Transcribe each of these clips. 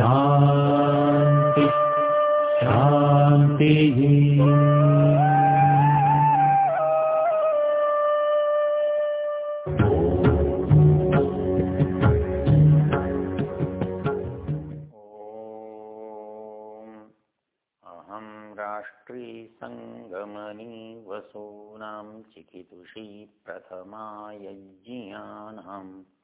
शान्ति शान्तिः। वसूनां चिकितुषी प्रथमायज्ञानाम्।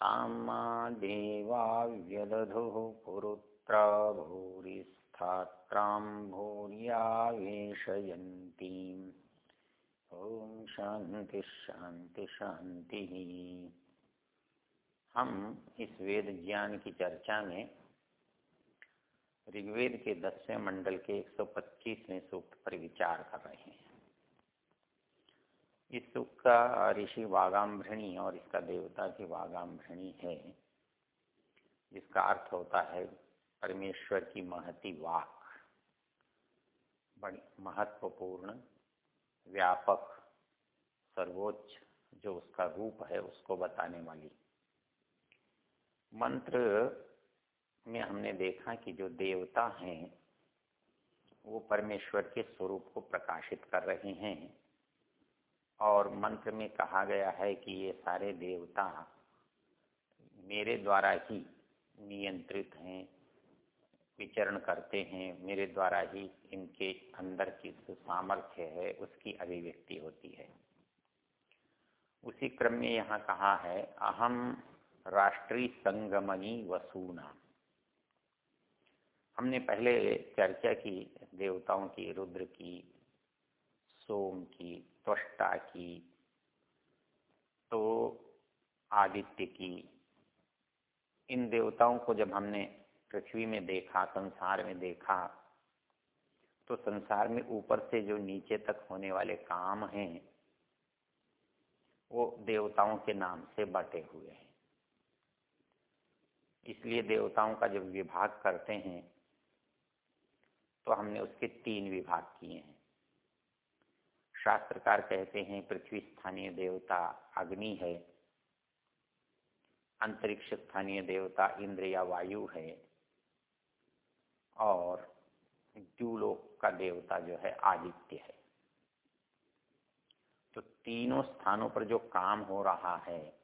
तां मा देवा व्यदधुः पुरुत्रा भूरिस्थात्रां भूर्यावेशयन्तीम् ॐ शांति शांति शांति हम इस वेद ज्ञान की चर्चा में ऋग्वेद के दसवें मंडल के 125वें सूक्त पर विचार कर रहे हैं। इस सूक्त का ऋषि वागाम्भृणी और इसका देवता की वागाम्भृणी है, जिसका अर्थ होता है परमेश्वर की महती वाक। बड़ी महत्वपूर्ण, व्यापक, सर्वोच्च जो उसका रूप है उसको बताने वाली। मंत्र में हमने देखा कि जो देवता हैं, वो परमेश्वर के स्वरूप को प्रकाशित कर रहे हैं। और मंत्र में कहा गया है कि ये सारे देवता मेरे द्वारा ही नियंत्रित हैं, विचरण करते हैं, मेरे द्वारा ही इनके अंदर की जो सामर्थ्य है, उसकी अभिव्यक्ति होती है। उसी क्रम में यहाँ कहा है अहम राष्ट्रीय संगमनी वसूना। हमने पहले चर्चा की, देवताओं की, रुद्र की, सोम की त्वष्टा की तो आदित्य की, इन देवताओं को जब हमने पृथ्वी में देखा, संसार में देखा तो संसार में ऊपर से जो नीचे तक होने वाले काम हैं, वो देवताओं के नाम से बटे हुए हैं। इसलिए देवताओं का जब विभाग करते हैं तो हमने उसके तीन विभाग किए हैं। शास्त्रकार कहते हैं, पृथ्वी स्थानीय देवता अग्नि है। अंतरिक्ष स्थानीय देवता इंद्र या वायु है। और द्यूलोक का देवता जो है, आदित्य है। तो तीनों स्थानों पर जो काम हो रहा है,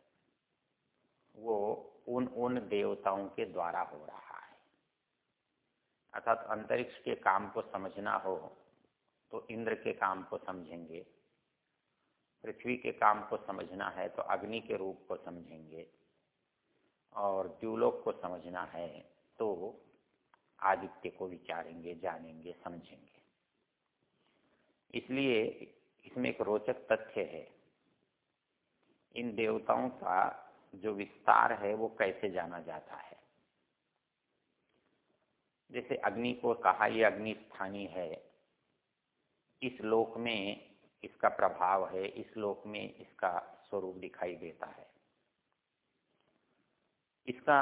वो उन उन देवताओं के द्वारा हो रहा है। अर्थात अंतरिक्ष के काम को समझना हो तो इंद्र के काम को समझेंगे, पृथ्वी के काम को समझना है तो अग्नि के रूप को समझेंगे, और द्यूलोक को समझना है तो आदित्य को विचारेंगे, जानेंगे, समझेंगे। इसलिए इसमें एक रोचक तथ्य है, इन देवताओं का जो विस्तार है वो कैसे जाना जाता है? जैसे अग्नि को कहा यह अग्नि स्थानीय है इस लोक में इसका प्रभाव है, इस लोक में इसका स्वरूप दिखाई देता है। इसका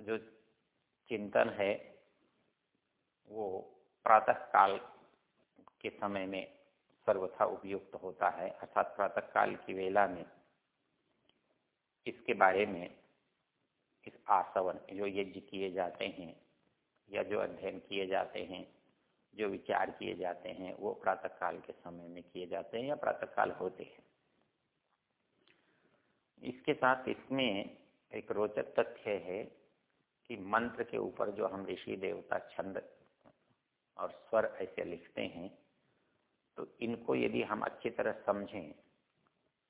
जो चिंतन है, वो प्रातः काल के समय में सर्वथा उपयुक्त होता है, अर्थात प्रातः काल की वेला में। इसके बारे में इस आसवन, जो यज्ञ किए जाते हैं या जो अध्ययन किए जाते हैं जो विचार किए जाते हैं, वो प्रातः काल के समय में किए जाते हैं या प्रातः काल होते हैं। इसके साथ इसमें एक रोचक तथ्य है कि मंत्र के ऊपर जो हम ऋषि देवता छंद और स्वर ऐसे लिखते हैं तो इनको यदि हम अच्छी तरह समझें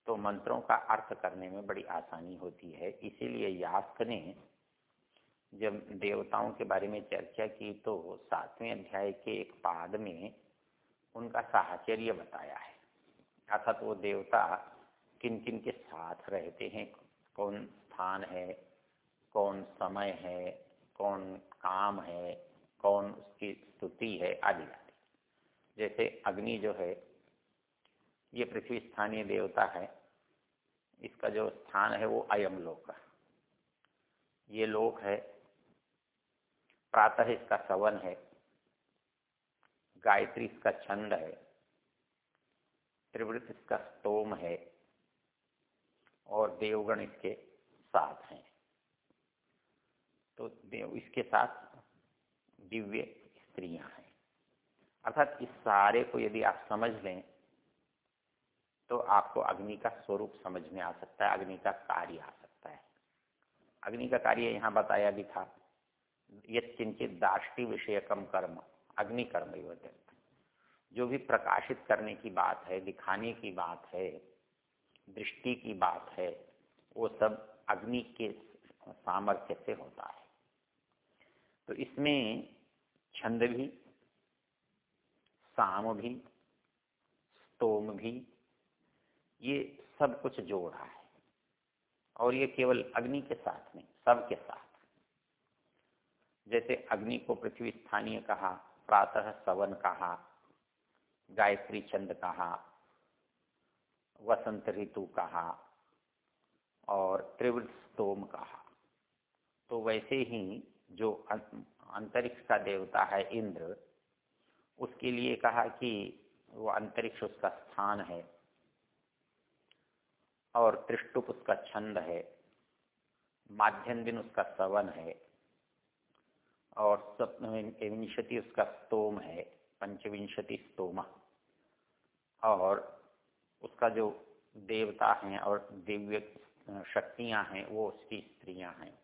तो मंत्रों का अर्थ करने में बड़ी आसानी होती है। इसीलिए यास्क ने जब देवताओं के बारे में चर्चा की तो सातवें अध्याय के एक पाद में उनका साहचर्य बताया है। अर्थात वो देवता किन किन के साथ रहते हैं, कौन स्थान है, कौन समय है, कौन काम है, कौन उसकी स्तुति है, आदि आदि। जैसे अग्नि जो है, ये पृथ्वी स्थानीय देवता है, इसका जो स्थान है वो अयम लोक ये लोक है प्रातः इसका सवन है, गायत्री इसका छंद है त्रिवृत इसका स्तोम है, और देवगण इसके साथ हैं। तो देव, इसके साथ दिव्य स्त्रियाँ हैं। अर्थात इस सारे को यदि आप समझ लें तो आपको अग्नि का स्वरूप समझ में आ सकता है, अग्नि का कार्य आ सकता है। अग्नि का कार्य यहाँ बताया भी था यह किंचित दाष्टि विषयकम कर्म अग्नि कर्म जो भी प्रकाशित करने की बात है, दिखाने की बात है, दृष्टि की बात है, वो सब अग्नि के सामर्थ्य से होता है। तो इसमें छंद भी, साम भी, स्तोम भी, ये सब कुछ जोड़ा है। और ये केवल अग्नि के साथ नहीं, सब के साथ। जैसे अग्नि को पृथ्वी स्थानीय कहा प्रातः सवन कहा गायत्री चंद कहा वसंत ऋतु कहा और त्रिवृत स्तोम कहा। तो वैसे ही जो अं-, अंतरिक्ष का देवता है इंद्र उसके लिए कहा कि वो अंतरिक्ष उसका स्थान है और त्रिष्टुप उसका छंद है माध्यम दिन उसका सवन है। और सप्तविंशति उसका स्तोम है, पंचविंशति स्तोम। और उसका जो देवता हैं और दिव्य शक्तियाँ हैं, वो उसकी स्त्रियाँ हैं।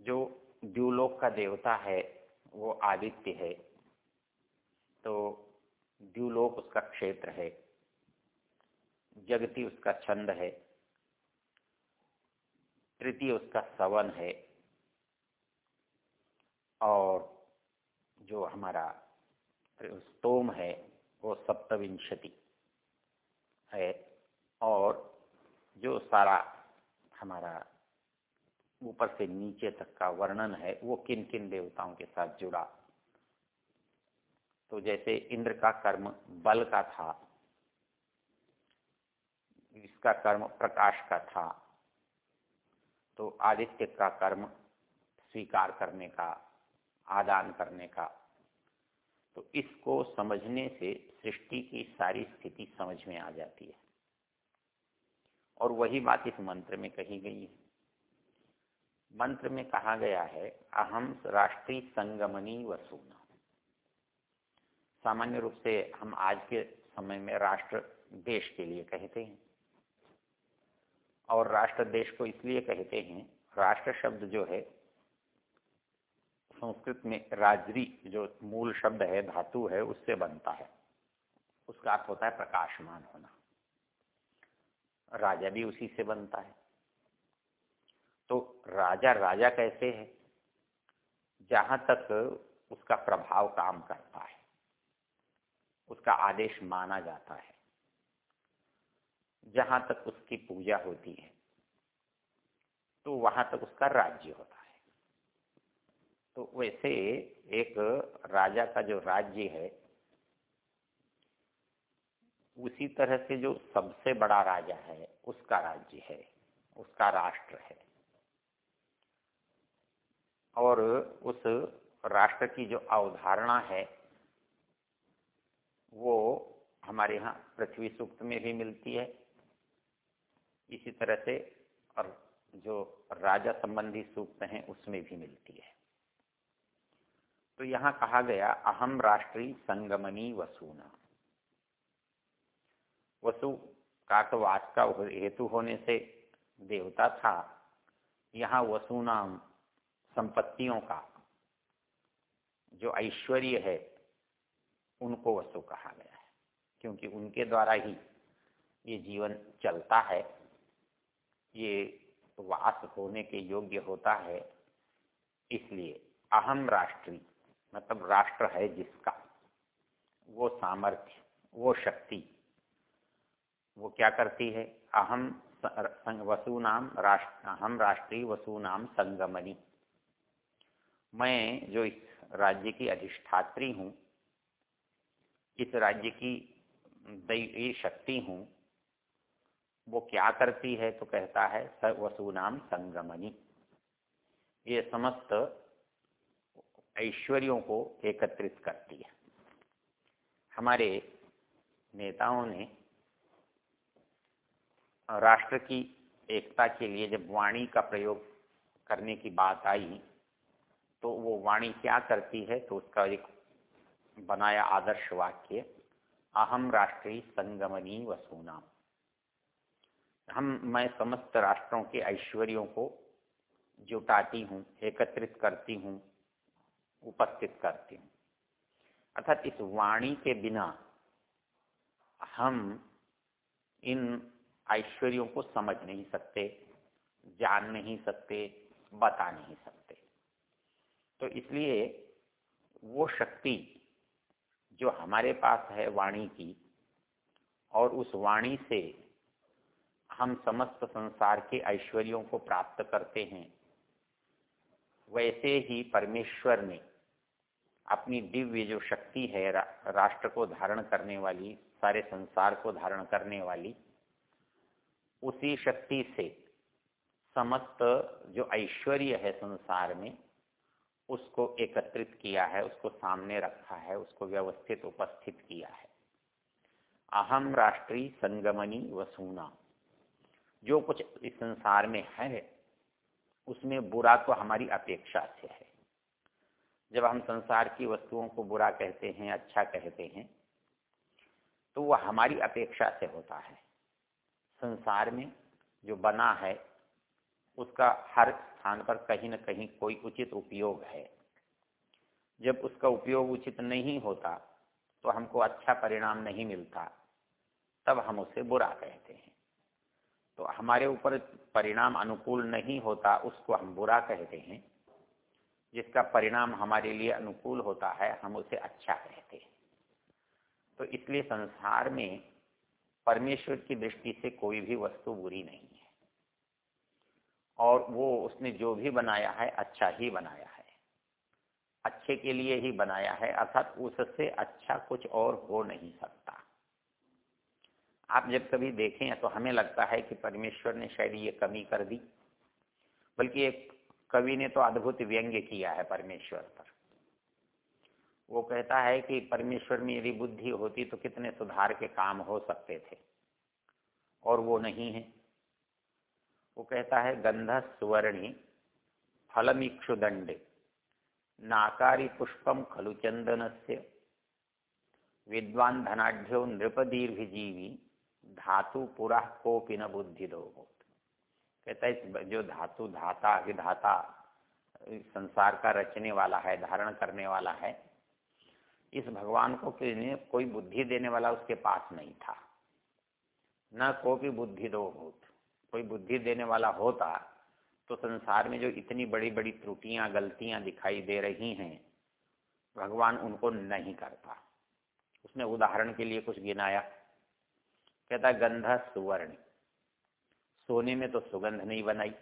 जो द्यूलोक का देवता है, वो आदित्य है। तो द्यूलोक उसका क्षेत्र है, जगती उसका छंद है, तृतीय उसका सवन है और जो हमारा स्तोम है, वो सप्तविंशति है। और जो सारा हमारा ऊपर से नीचे तक का वर्णन है, वो किन किन देवताओं के साथ जुड़ा? तो जैसे इंद्र का कर्म बल का था, इसका कर्म प्रकाश का था तो आदित्य का कर्म स्वीकार करने का आदान करने का। तो इसको समझने से सृष्टि की सारी स्थिति समझ में आ जाती है। और वही बात इस मंत्र में कही गई है। मंत्र में कहा गया है अहम राष्ट्रीय संगमनी वसूना। सामान्य रूप से हम आज के समय में राष्ट्र देश के लिए कहते हैं। और राष्ट्र देश को इसलिए कहते हैं, राष्ट्र शब्द जो है संस्कृत में राजरी जो मूल शब्द है, धातु है, उससे बनता है। उसका अर्थ होता है प्रकाशमान होना। राजा भी उसी से बनता है। तो राजा राजा कैसे है? जहाँ तक उसका प्रभाव काम करता है, उसका आदेश माना जाता है। जहाँ तक उसकी पूजा होती है तो वहाँ तक उसका राज्य होता है। तो वैसे एक राजा का जो राज्य है, उसी तरह से जो सबसे बड़ा राजा है, उसका राज्य है, उसका राष्ट्र है। और उस राष्ट्र की जो अवधारणा है, वो हमारे यहाँ पृथ्वी सूक्त में भी मिलती है। इसी तरह से और जो राजा संबंधी सूक्त हैं, उसमें भी मिलती है। तो यहाँ कहा गया अहम राष्ट्रीय संगमनी वसुना। वसु का तो वास का हेतु होने से देवता था। यहाँ वसुनाम संपत्तियों का, जो ऐश्वर्य है, उनको वसु कहा गया है। क्योंकि उनके द्वारा ही ये जीवन चलता है, ये वास होने के योग्य होता है, इसलिए अहम राष्ट्रीय मतलब राष्ट्र है जिसका। वो सामर्थ्य, वो शक्ति, वो क्या करती है? अहम वसु नाम राष्ट्र हम राष्ट्रीय वसुनाम संगमनी। मैं जो इस राज्य की अधिष्ठात्री हूँ, इस राज्य की दैवी शक्ति हूँ, वो क्या करती है? तो कहता है स, वसुनाम संगमनी। ये समस्त ऐश्वर्यों को एकत्रित करती है। हमारे नेताओं ने राष्ट्र की एकता के लिए जब वाणी का प्रयोग करने की बात आई तो वो वाणी क्या करती है तो उसका एक बनाया आदर्श वाक्य अहम राष्ट्रीय संगमनी वसूना हम, मैं समस्त राष्ट्रों के ऐश्वर्यों को जुटाती हूँ, एकत्रित करती हूँ उपस्थित करती हूँ। अर्थात इस वाणी के बिना हम इन ऐश्वर्यों को समझ नहीं सकते, जान नहीं सकते, बता नहीं सकते। तो इसलिए वो शक्ति जो हमारे पास है वाणी की, और उस वाणी से हम समस्त संसार के ऐश्वर्यों को प्राप्त करते हैं, वैसे ही परमेश्वर ने अपनी दिव्य जो शक्ति है रा, राष्ट्र को धारण करने वाली सारे संसार को धारण करने वाली उसी शक्ति से समस्त जो ऐश्वर्य है संसार में उसको एकत्रित किया है उसको सामने रखा है उसको व्यवस्थित उपस्थित किया है। अहम राष्ट्रीय संगमनी वसूना। जो कुछ इस संसार में है उसमें बुरा तो हमारी अपेक्षा से है। जब हम संसार की वस्तुओं को बुरा कहते हैं अच्छा कहते हैं तो वह हमारी अपेक्षा से होता है। संसार में जो बना है, उसका हर स्थान पर कहीं न कहीं कोई उचित उपयोग है। जब उसका उपयोग उचित नहीं होता तो हमको अच्छा परिणाम नहीं मिलता, तब हम उसे बुरा कहते हैं। तो हमारे ऊपर परिणाम अनुकूल नहीं होता, उसको हम बुरा कहते हैं। जिसका परिणाम हमारे लिए अनुकूल होता है, हम उसे अच्छा कहते हैं। तो इसलिए संसार में परमेश्वर की दृष्टि से कोई भी वस्तु बुरी नहीं है। और वो उसने जो भी बनाया है अच्छा ही बनाया है। अच्छे के लिए ही बनाया है, अर्थात उससे अच्छा कुछ और हो नहीं सकता। आप जब कभी देखें तो हमें लगता है कि परमेश्वर ने शायद ये कमी कर दी, बल्कि एक कवि ने तो अद्भुत व्यंग्य किया है परमेश्वर पर। वो कहता है कि परमेश्वर में यदि बुद्धि होती तो कितने सुधार के काम हो सकते थे, और वो नहीं है। वो कहता है गंध सुवर्णी फलमीक्षुदंडे नाकारी पुष्पम खलु चंदन से विद्वान धनाढ़ नृपदीर्घजीवी धातु पुरा कोपि न बुद्धि दो कहता है जो धातु, धाता विधाता संसार का रचने वाला है, धारण करने वाला है, इस भगवान को कोई बुद्धि देने वाला उसके पास नहीं था। न को भी बुद्धि दो भूत। कोई बुद्धि देने वाला होता तो संसार में जो इतनी बड़ी बड़ी त्रुटियाँ, गलतियाँ दिखाई दे रही हैं, भगवान उनको नहीं करता। उसने उदाहरण के लिए कुछ गिनाया। कहता गंधा सुवर्ण सोने में तो सुगंध नहीं बनाई।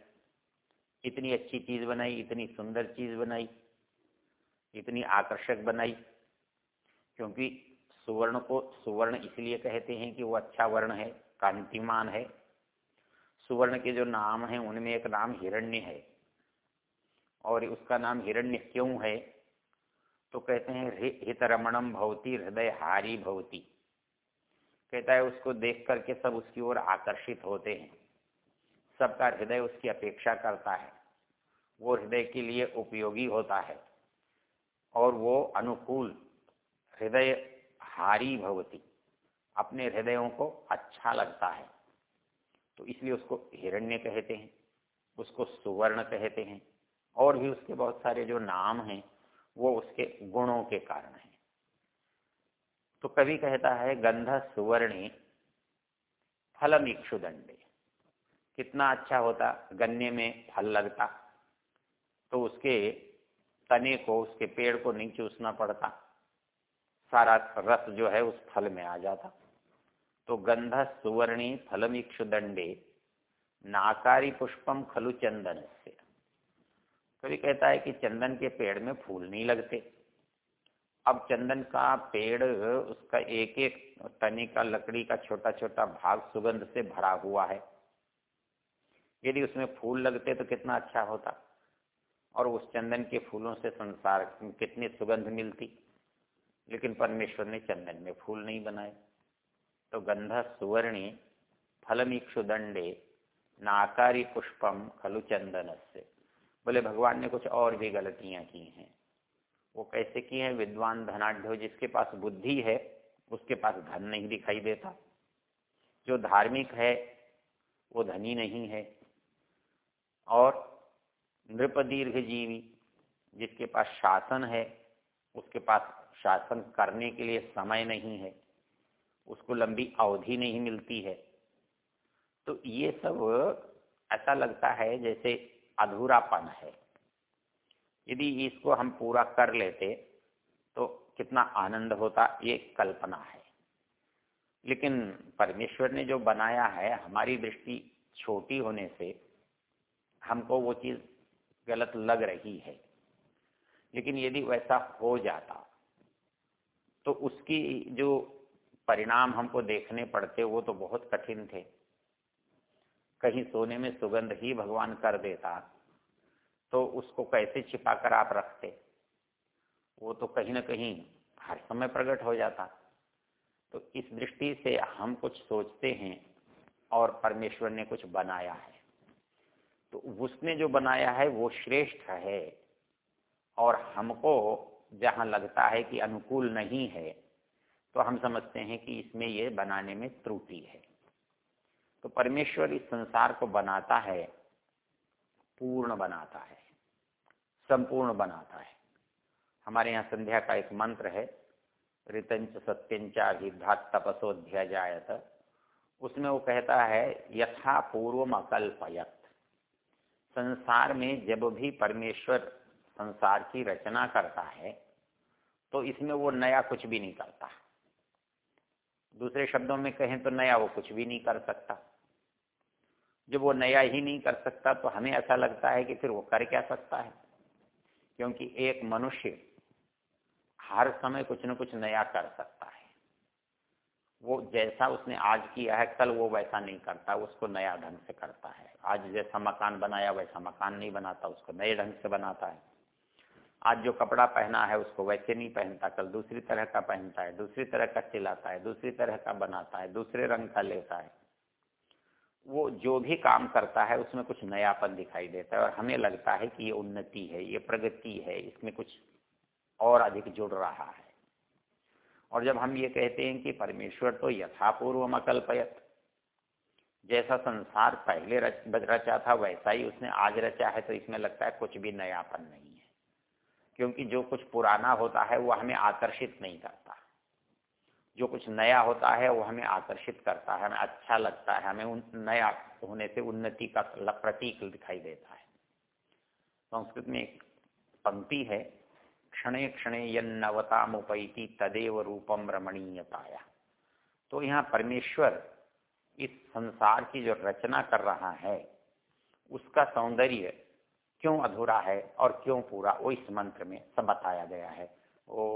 इतनी अच्छी चीज़ बनाई, इतनी सुंदर चीज़ बनाई, इतनी आकर्षक बनाई, क्योंकि सुवर्ण को, सुवर्ण इसलिए कहते हैं कि वो अच्छा वर्ण है, कांतिमान है। सुवर्ण के जो नाम है, उनमें एक नाम हिरण्य है। और उसका नाम हिरण्य क्यों है? तो कहते हैं हित रमणम भवती हृदय हारी भवती। कहता है उसको देख करके सब उसकी ओर आकर्षित होते हैं। सबका हृदय उसकी अपेक्षा करता है। वो हृदय के लिए उपयोगी होता है। और वो अनुकूल हृदय हारी भवती, अपने हृदयों को अच्छा लगता है। तो इसलिए उसको हिरण्य कहते हैं, उसको सुवर्ण कहते हैं, और भी उसके बहुत सारे जो नाम हैं, वो उसके गुणों के कारण हैं। तो कवि कहता है, गंध सुवर्णी फलम इक्षुदंडे कितना अच्छा होता, गन्ने में फल लगता। तो उसके तने को, उसके पेड़ को नहीं चूसना पड़ता। सारा रस जो है उस फल में आ जाता। तो गंध सुवर्णी फलमिक्षु दंडे, नाकारी पुष्पम खलु चंदन से कभी कहता है कि चंदन के पेड़ में फूल नहीं लगते। अब चंदन का पेड़, उसका एक एक तने का, लकड़ी का छोटा छोटा भाग सुगंध से भरा हुआ है। यदि उसमें फूल लगते तो कितना अच्छा होता। और उस चंदन के फूलों से संसार कितनी सुगंध मिलती। लेकिन परमेश्वर ने चंदन में फूल नहीं बनाए। तो गंध सुवर्णी फलमीक्षु दंडे नाकारी पुष्पम खलु चंदन से बोले, भगवान ने कुछ और भी गलतियाँ की हैं। वो कैसे की हैं? विद्वान धनाढ़ जिसके पास बुद्धि है, उसके पास धन नहीं दिखाई देता। जो धार्मिक है, वो धनी नहीं है। और नृप दीर्घ जीवी जिसके पास शासन है, उसके पास शासन करने के लिए समय नहीं है, उसको लंबी अवधि नहीं मिलती है। तो ये सब ऐसा लगता है जैसे अधूरापन है। यदि इसको हम पूरा कर लेते तो कितना आनंद होता, ये कल्पना है। लेकिन परमेश्वर ने जो बनाया है, हमारी दृष्टि छोटी होने से हमको वो चीज़ गलत लग रही है। लेकिन यदि वैसा हो जाता तो उसकी जो परिणाम हमको देखने पड़ते, वो तो बहुत कठिन थे। कहीं सोने में सुगंध ही भगवान कर देता तो उसको कैसे छिपा कर आप रखते? वो तो कहीं ना कहीं हर समय प्रकट हो जाता। तो इस दृष्टि से हम कुछ सोचते हैं और परमेश्वर ने कुछ बनाया है। तो उसने जो बनाया है, वो श्रेष्ठ है। और हमको जहाँ लगता है कि अनुकूल नहीं है तो हम समझते हैं कि इसमें ये बनाने में त्रुटि है। तो परमेश्वर इस संसार को बनाता है, पूर्ण बनाता है, संपूर्ण बनाता है। हमारे यहाँ संध्या का एक मंत्र है, ऋतंच सत्यंचाभिभात तपसोध्याजायत उसमें वो कहता है, यथा पूर्व अकल्पयत संसार में जब भी परमेश्वर संसार की रचना करता है तो इसमें वो नया कुछ भी नहीं करता। दूसरे शब्दों में कहें तो नया वो कुछ भी नहीं कर सकता। जब वो नया ही नहीं कर सकता तो हमें ऐसा लगता है कि फिर वो कर क्या सकता है? क्योंकि एक मनुष्य हर समय कुछ न कुछ नया कर सकता है। वो जैसा उसने आज किया है, कल वो वैसा नहीं करता, उसको नया ढंग से करता है। आज जैसा मकान बनाया, वैसा मकान नहीं बनाता, उसको नए ढंग से बनाता है। आज जो कपड़ा पहना है, उसको वैसे नहीं पहनता, कल दूसरी तरह का पहनता है, दूसरी तरह का सिलाता है, दूसरी तरह का बनाता है, दूसरे रंग का लेता है। वो जो भी काम करता है, उसमें कुछ नयापन दिखाई देता है और हमें लगता है कि ये उन्नति है, ये प्रगति है, इसमें कुछ और अधिक जुड़ रहा है। और जब हम ये कहते हैं कि परमेश्वर तो यथापूर्व अकल्पयत। जैसा संसार पहले रच, रचा था वैसा ही उसने आज रचा है तो इसमें लगता है कुछ भी नयापन नहीं है। क्योंकि जो कुछ पुराना होता है वो हमें आकर्षित नहीं करता। जो कुछ नया होता है वो हमें आकर्षित करता है हमें अच्छा लगता है हमें उन नया होने से उन्नति का प्रतीक दिखाई देता है। संस्कृत में एक पंक्ति है क्षणे क्षणे यवतामुपैती तदेव रूपम रमणीय पाया तो यहाँ परमेश्वर इस संसार की जो रचना कर रहा है, उसका सौंदर्य क्यों अधूरा है और क्यों पूरा, वो इस मंत्र में सब बताया गया है। ओ